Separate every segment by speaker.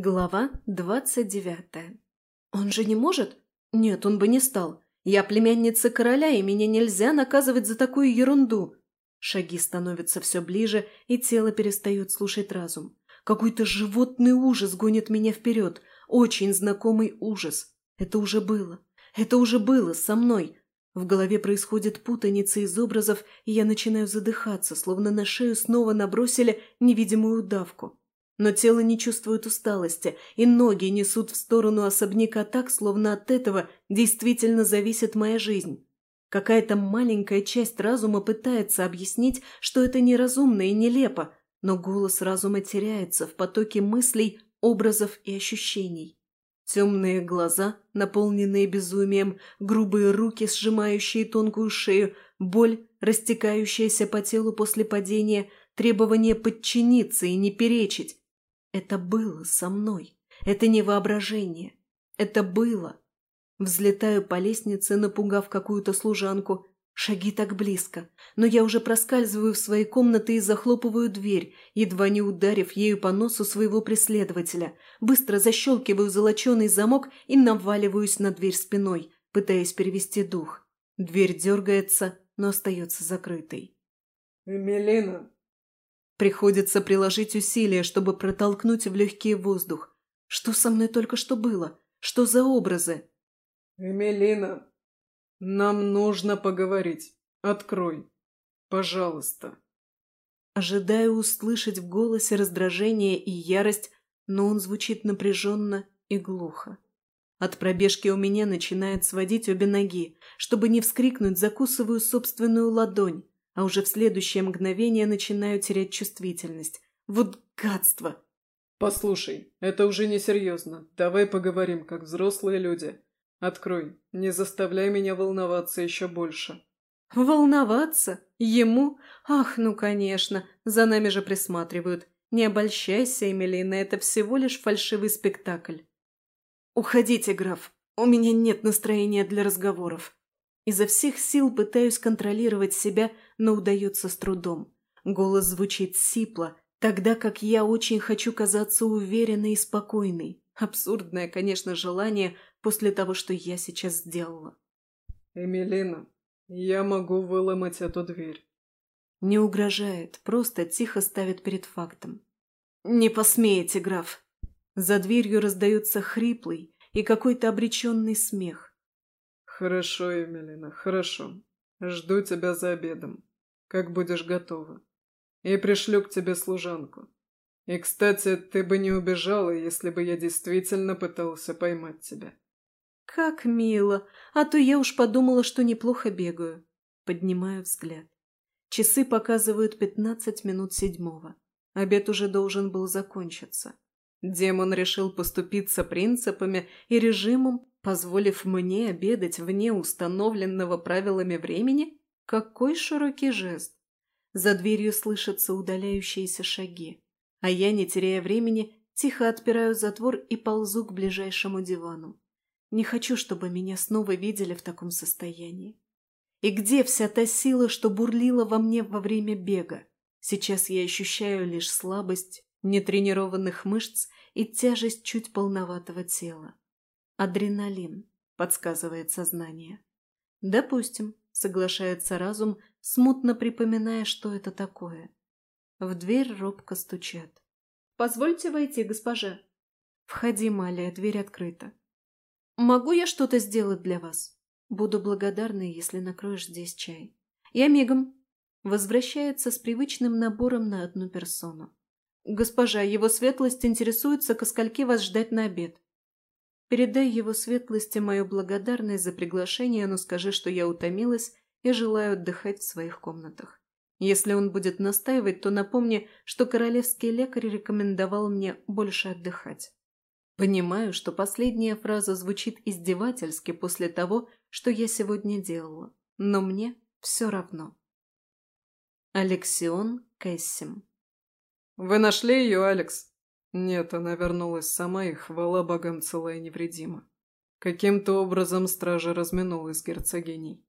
Speaker 1: Глава двадцать девятая. «Он же не может?» «Нет, он бы не стал. Я племянница короля, и меня нельзя наказывать за такую ерунду». Шаги становятся все ближе, и тело перестает слушать разум. Какой-то животный ужас гонит меня вперед. Очень знакомый ужас. Это уже было. Это уже было со мной. В голове происходит путаница из образов, и я начинаю задыхаться, словно на шею снова набросили невидимую удавку. Но тело не чувствует усталости, и ноги несут в сторону особняка так, словно от этого действительно зависит моя жизнь. Какая-то маленькая часть разума пытается объяснить, что это неразумно и нелепо, но голос разума теряется в потоке мыслей, образов и ощущений. Темные глаза, наполненные безумием, грубые руки, сжимающие тонкую шею, боль, растекающаяся по телу после падения, требование подчиниться и не перечить, это было со мной. Это не воображение. Это было. Взлетаю по лестнице, напугав какую-то служанку. Шаги так близко, но я уже проскальзываю в свои комнаты и захлопываю дверь, едва не ударив ею по носу своего преследователя. Быстро защелкиваю золоченый замок и наваливаюсь на дверь спиной, пытаясь перевести дух. Дверь дергается, но остается закрытой.
Speaker 2: «Эмилина,
Speaker 1: Приходится приложить усилия, чтобы протолкнуть в легкий воздух. Что со мной только что было? Что за образы?
Speaker 2: «Эмилина, нам нужно поговорить. Открой. Пожалуйста».
Speaker 1: Ожидаю услышать в голосе раздражение и ярость, но он звучит напряженно и глухо. От пробежки у меня начинает сводить обе ноги. Чтобы не вскрикнуть, закусываю собственную ладонь а уже в следующее мгновение начинаю терять чувствительность. Вот гадство!
Speaker 2: «Послушай, это уже несерьезно. Давай поговорим, как взрослые люди. Открой, не заставляй меня волноваться еще больше».
Speaker 1: «Волноваться? Ему? Ах, ну конечно, за нами же присматривают. Не обольщайся, Эмилина, это всего лишь фальшивый спектакль». «Уходите, граф, у меня нет настроения для разговоров». Изо всех сил пытаюсь контролировать себя, но удается с трудом. Голос звучит сипло, тогда как я очень хочу казаться уверенной и спокойной. Абсурдное, конечно, желание после того, что я сейчас сделала.
Speaker 2: «Эмилина, я могу выломать эту дверь».
Speaker 1: Не угрожает, просто тихо ставит перед фактом. «Не посмеете, граф!» За дверью раздается хриплый и какой-то обреченный смех.
Speaker 2: «Хорошо, Эмилина, хорошо. Жду тебя за обедом как будешь готова. И пришлю к тебе служанку. И, кстати, ты бы не убежала, если бы я действительно пытался поймать тебя.
Speaker 1: Как мило, а то я уж подумала, что неплохо бегаю. Поднимаю взгляд. Часы показывают пятнадцать минут седьмого. Обед уже должен был закончиться. Демон решил поступиться принципами и режимом, позволив мне обедать вне установленного правилами времени? Какой широкий жест! За дверью слышатся удаляющиеся шаги, а я, не теряя времени, тихо отпираю затвор и ползу к ближайшему дивану. Не хочу, чтобы меня снова видели в таком состоянии. И где вся та сила, что бурлила во мне во время бега? Сейчас я ощущаю лишь слабость нетренированных мышц и тяжесть чуть полноватого тела. Адреналин, подсказывает сознание. Допустим, соглашается разум, смутно припоминая, что это такое. В дверь робко стучат. «Позвольте войти, госпожа». «Входи, Малия, дверь открыта». «Могу я что-то сделать для вас?» «Буду благодарна, если накроешь здесь чай». «Я мигом». Возвращается с привычным набором на одну персону. «Госпожа, его светлость интересуется, ко скольки вас ждать на обед». Передай его светлости мою благодарность за приглашение, но скажи, что я утомилась и желаю отдыхать в своих комнатах. Если он будет настаивать, то напомни, что королевский лекарь рекомендовал мне больше отдыхать. Понимаю, что последняя фраза звучит издевательски после того, что я сегодня делала, но мне все равно. Алексион Кэссим
Speaker 2: «Вы нашли ее, Алекс?» Нет, она вернулась сама и, хвала богам, целая и невредима. Каким-то образом стража разминулась с герцогиней.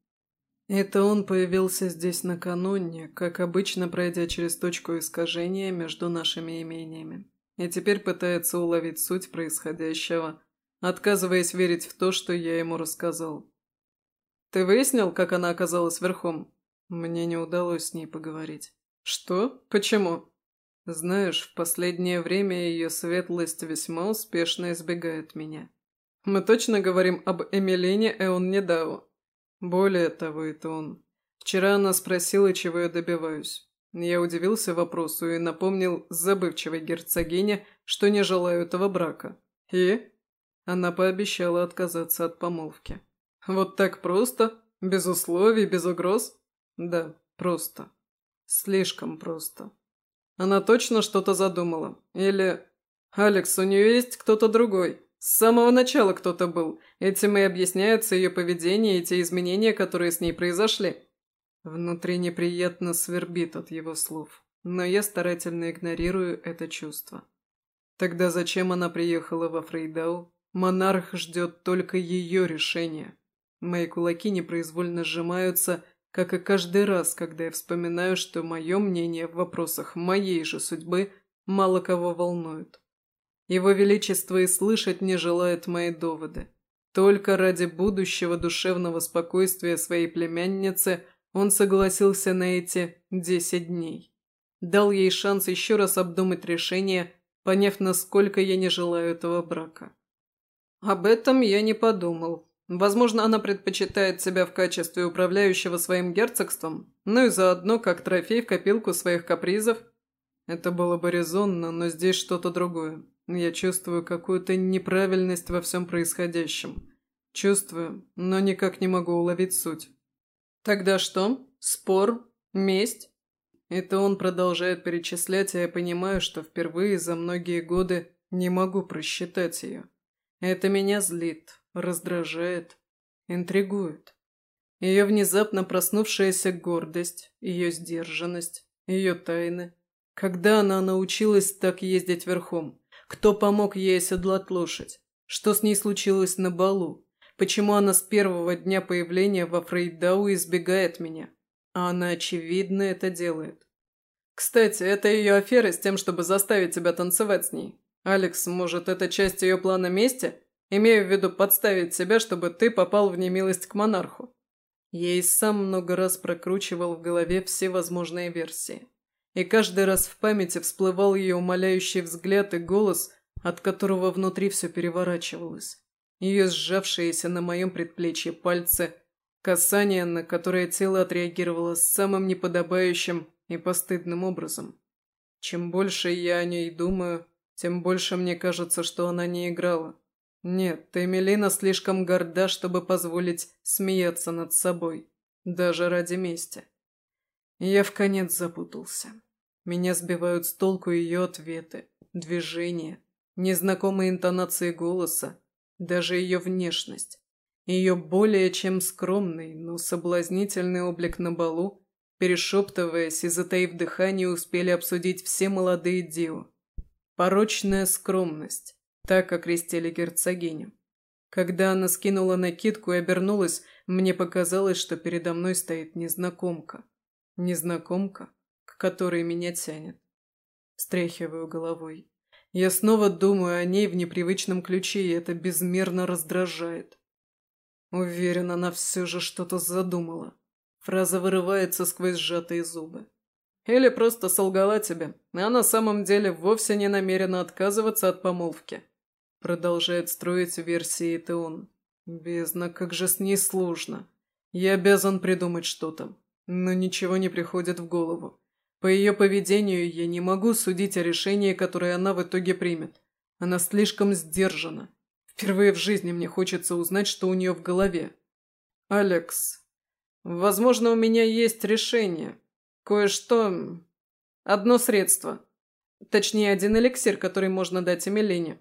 Speaker 2: Это он появился здесь накануне, как обычно пройдя через точку искажения между нашими имениями. и теперь пытается уловить суть происходящего, отказываясь верить в то, что я ему рассказал. «Ты выяснил, как она оказалась верхом?» Мне не удалось с ней поговорить. «Что? Почему?» «Знаешь, в последнее время ее светлость весьма успешно избегает меня. Мы точно говорим об Эмилине Эон Недау. Более того, это он. Вчера она спросила, чего я добиваюсь. Я удивился вопросу и напомнил забывчивой герцогине, что не желаю этого брака. И? Она пообещала отказаться от помолвки. Вот так просто? Без условий, без угроз? Да, просто. Слишком просто. Она точно что-то задумала? Или... Алекс, у нее есть кто-то другой? С самого начала кто-то был. Этим и объясняется ее поведение и те изменения, которые с ней произошли. Внутри неприятно свербит от его слов, но я старательно игнорирую это чувство. Тогда зачем она приехала во Фрейдау? Монарх ждет только ее решения. Мои кулаки непроизвольно сжимаются, как и каждый раз, когда я вспоминаю, что мое мнение в вопросах моей же судьбы мало кого волнует. Его Величество и слышать не желает мои доводы. Только ради будущего душевного спокойствия своей племянницы он согласился на эти десять дней. Дал ей шанс еще раз обдумать решение, поняв, насколько я не желаю этого брака. Об этом я не подумал. Возможно, она предпочитает себя в качестве управляющего своим герцогством, ну и заодно как трофей в копилку своих капризов. Это было бы резонно, но здесь что-то другое. Я чувствую какую-то неправильность во всем происходящем. Чувствую, но никак не могу уловить суть. Тогда что? Спор? Месть? Это он продолжает перечислять, а я понимаю, что впервые за многие годы не могу просчитать ее. Это меня злит, раздражает, интригует. Ее внезапно проснувшаяся гордость, ее сдержанность, ее тайны. Когда она научилась так ездить верхом? Кто помог ей оседлать лошадь? Что с ней случилось на балу? Почему она с первого дня появления во Фрейдау избегает меня? А она, очевидно, это делает. Кстати, это ее афера с тем, чтобы заставить тебя танцевать с ней. Алекс, может, это часть ее плана мести? Имею в виду подставить себя, чтобы ты попал в немилость к монарху. Я и сам много раз прокручивал в голове все возможные версии и каждый раз в памяти всплывал ее умоляющий взгляд и голос, от которого внутри все переворачивалось. Ее сжавшиеся на моем предплечье пальцы, касание, на которое тело отреагировало самым неподобающим и постыдным образом. Чем больше я о ней думаю, тем больше мне кажется, что она не играла. Нет, Эмилина слишком горда, чтобы позволить смеяться над собой, даже ради мести. Я в конец запутался. Меня сбивают с толку ее ответы, движения, незнакомые интонации голоса, даже ее внешность. Ее более чем скромный, но соблазнительный облик на балу, перешептываясь и затаив дыхание, успели обсудить все молодые дио. Порочная скромность, так окрестили герцогиню. Когда она скинула накидку и обернулась, мне показалось, что передо мной стоит незнакомка. Незнакомка, к которой меня тянет. Стряхиваю головой. Я снова думаю о ней в непривычном ключе, и это безмерно раздражает. Уверена, она все же что-то задумала. Фраза вырывается сквозь сжатые зубы. Или просто солгала тебе, а на самом деле вовсе не намерена отказываться от помолвки. Продолжает строить версии Теон. Бездна, как же с ней сложно. Я обязан придумать что-то. Но ничего не приходит в голову. По ее поведению я не могу судить о решении, которое она в итоге примет. Она слишком сдержана. Впервые в жизни мне хочется узнать, что у нее в голове. «Алекс, возможно, у меня есть решение. Кое-что... Одно средство. Точнее, один эликсир, который можно дать Эмилине.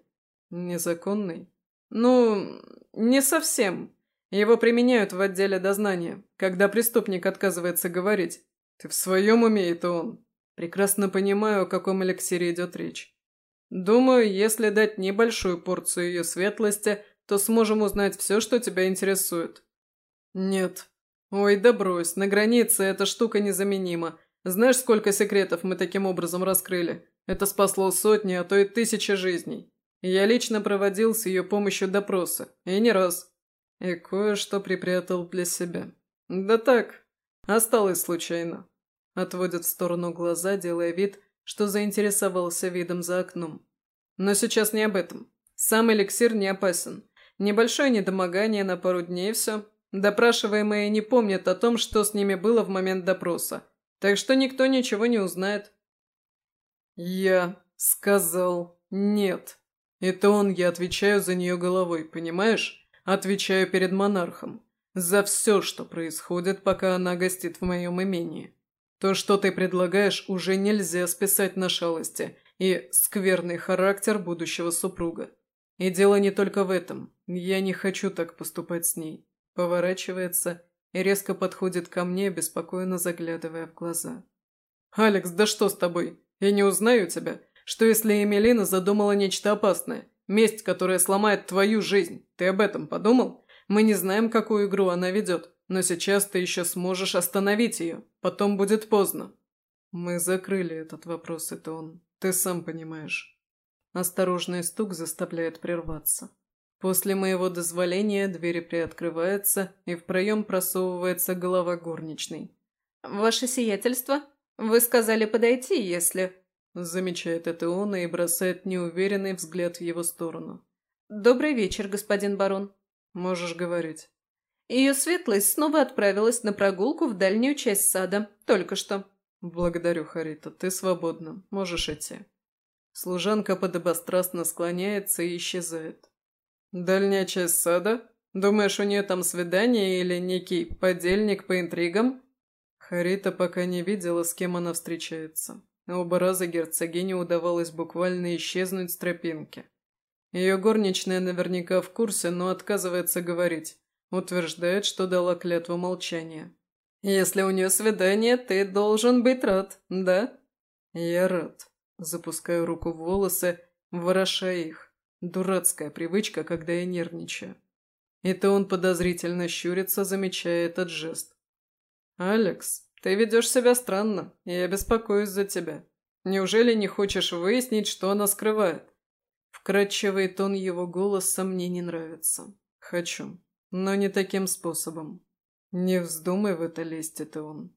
Speaker 2: Незаконный? Ну, не совсем. Его применяют в отделе дознания, когда преступник отказывается говорить. Ты в своем уме, это он. Прекрасно понимаю, о каком эликсире идет речь. Думаю, если дать небольшую порцию ее светлости, то сможем узнать все, что тебя интересует. Нет. Ой, да брось, на границе эта штука незаменима. Знаешь, сколько секретов мы таким образом раскрыли? Это спасло сотни, а то и тысячи жизней. Я лично проводил с ее помощью допросы, и не раз. И кое-что припрятал для себя. Да так, осталось случайно. Отводит в сторону глаза, делая вид, что заинтересовался видом за окном. Но сейчас не об этом. Сам эликсир не опасен. Небольшое недомогание на пару дней и все. Допрашиваемые не помнят о том, что с ними было в момент допроса. Так что никто ничего не узнает. Я сказал нет. Это он, я отвечаю за нее головой, понимаешь? Отвечаю перед монархом. За все, что происходит, пока она гостит в моем имении. То, что ты предлагаешь, уже нельзя списать на шалости и скверный характер будущего супруга. И дело не только в этом. Я не хочу так поступать с ней. Поворачивается и резко подходит ко мне, беспокойно заглядывая в глаза. «Алекс, да что с тобой? Я не узнаю тебя. Что если Эмилина задумала нечто опасное? Месть, которая сломает твою жизнь. Ты об этом подумал? Мы не знаем, какую игру она ведет. Но сейчас ты еще сможешь остановить ее. Потом будет поздно. Мы закрыли этот вопрос, это он. Ты сам понимаешь. Осторожный стук заставляет прерваться. После моего дозволения двери приоткрываются, и в проем просовывается голова горничной.
Speaker 1: «Ваше сиятельство, вы сказали подойти, если...»
Speaker 2: Замечает это он и бросает неуверенный взгляд в его сторону.
Speaker 1: «Добрый вечер, господин барон».
Speaker 2: «Можешь говорить».
Speaker 1: Ее светлость снова отправилась на прогулку в дальнюю часть сада. Только что.
Speaker 2: «Благодарю, Харита. Ты свободна. Можешь идти». Служанка подобострастно склоняется и исчезает. «Дальняя часть сада? Думаешь, у нее там свидание или некий подельник по интригам?» Харита пока не видела, с кем она встречается. Оба раза герцогине удавалось буквально исчезнуть с тропинки. Ее горничная наверняка в курсе, но отказывается говорить. Утверждает, что дала клятву молчания. «Если у нее свидание, ты должен быть рад, да?» «Я рад». Запускаю руку в волосы, вороша их. Дурацкая привычка, когда я нервничаю. Это он подозрительно щурится, замечая этот жест. «Алекс, ты ведешь себя странно, и я беспокоюсь за тебя. Неужели не хочешь выяснить, что она скрывает?» Вкрадчивый тон его голоса мне не нравится. «Хочу. Но не таким способом. Не вздумай в это лезть, это он.